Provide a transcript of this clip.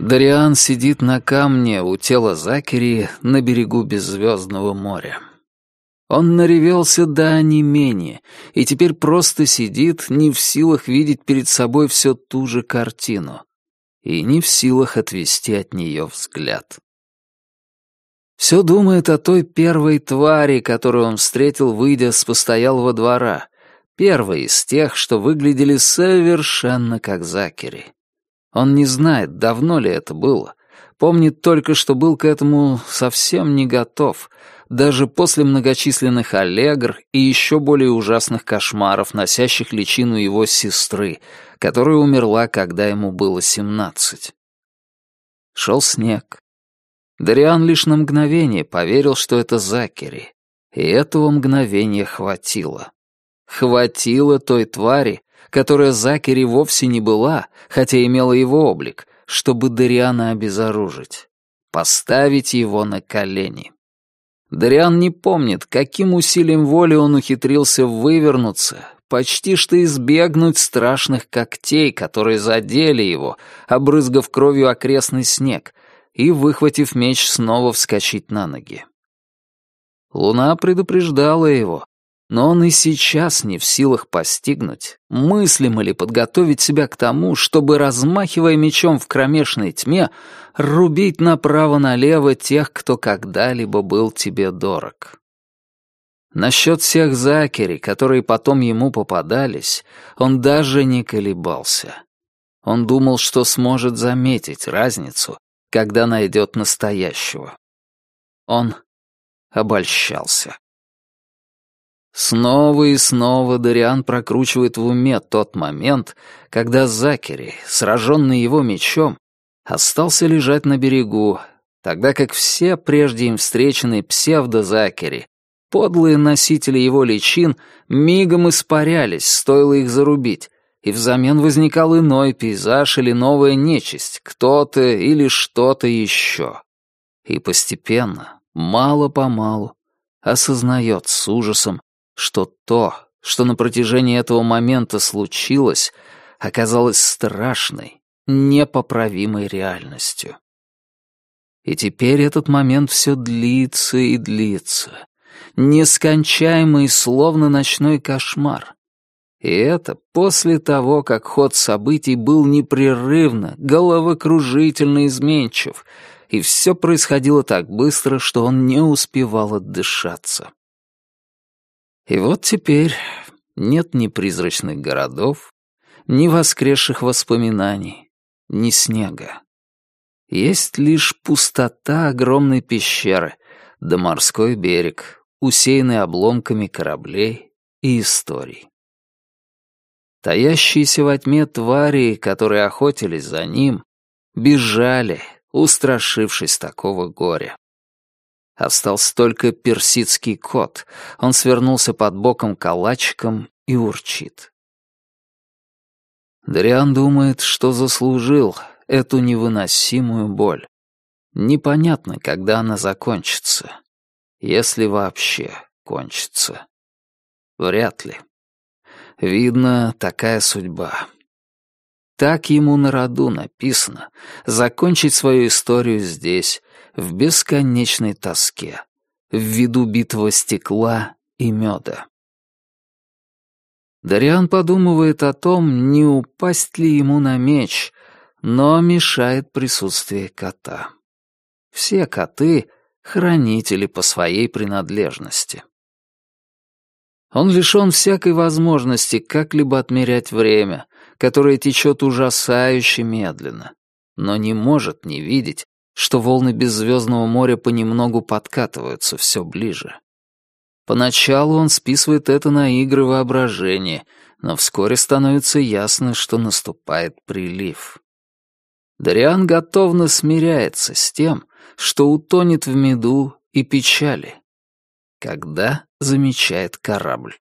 Дариан сидит на камне у тела Закери на берегу беззвездного моря. Он наревелся до онемения и теперь просто сидит, не в силах видеть перед собой все ту же картину и не в силах отвести от нее взгляд. Все думает о той первой твари, которую он встретил, выйдя с постоялого двора, первой из тех, что выглядели совершенно как Закери. Он не знает, давно ли это было. Помнит только, что был к этому совсем не готов, даже после многочисленных аллегр и еще более ужасных кошмаров, носящих личину его сестры, которая умерла, когда ему было семнадцать. Шел снег. Дариан лишь на мгновение поверил, что это Закери, и этого мгновения хватило. Хватило той твари, которая Закери вовсе не была, хотя имела его облик, чтобы Дариана обезоружить, поставить его на колени. Дариан не помнит, каким усилием воли он ухитрился вывернуться, почти что избегнуть страшных когтей, которые задели его, обрызгав кровью окрестный снег, и, выхватив меч, снова вскочить на ноги. Луна предупреждала его, но он и сейчас не в силах постигнуть, мыслимо ли подготовить себя к тому, чтобы, размахивая мечом в кромешной тьме, рубить направо-налево тех, кто когда-либо был тебе дорог. Насчет всех Закери, которые потом ему попадались, он даже не колебался. Он думал, что сможет заметить разницу, когда найдет настоящего. Он обольщался. Снова и снова Дариан прокручивает в уме тот момент, когда Закери, сраженный его мечом, остался лежать на берегу, тогда как все прежде им встреченные псевдо-Закери, подлые носители его личин, мигом испарялись, стоило их зарубить, и взамен возникал иной пейзаж или новая нечисть, кто-то или что-то еще. И постепенно, мало-помалу, осознает с ужасом, что то, что на протяжении этого момента случилось, оказалось страшной, непоправимой реальностью. И теперь этот момент все длится и длится, нескончаемый, словно ночной кошмар. И это после того, как ход событий был непрерывно, головокружительно изменчив, и все происходило так быстро, что он не успевал отдышаться. И вот теперь нет ни призрачных городов, ни воскресших воспоминаний, ни снега. Есть лишь пустота огромной пещеры, да морской берег, усеянный обломками кораблей и историй. Таящиеся во тьме твари, которые охотились за ним, бежали, устрашившись такого горя. Остался только персидский кот. Он свернулся под боком калачиком и урчит. Дриан думает, что заслужил эту невыносимую боль. Непонятно, когда она закончится. Если вообще кончится. Вряд ли. Видно, такая судьба. Так ему на роду написано — закончить свою историю здесь, в бесконечной тоске, в виду битого стекла и меда. Дариан подумывает о том, не упасть ли ему на меч, но мешает присутствие кота. Все коты — хранители по своей принадлежности. Он лишен всякой возможности как-либо отмерять время, которое течет ужасающе медленно, но не может не видеть, что волны беззвездного моря понемногу подкатываются все ближе. Поначалу он списывает это на игры воображения, но вскоре становится ясно, что наступает прилив. Дариан готовно смиряется с тем, что утонет в меду и печали, когда замечает корабль.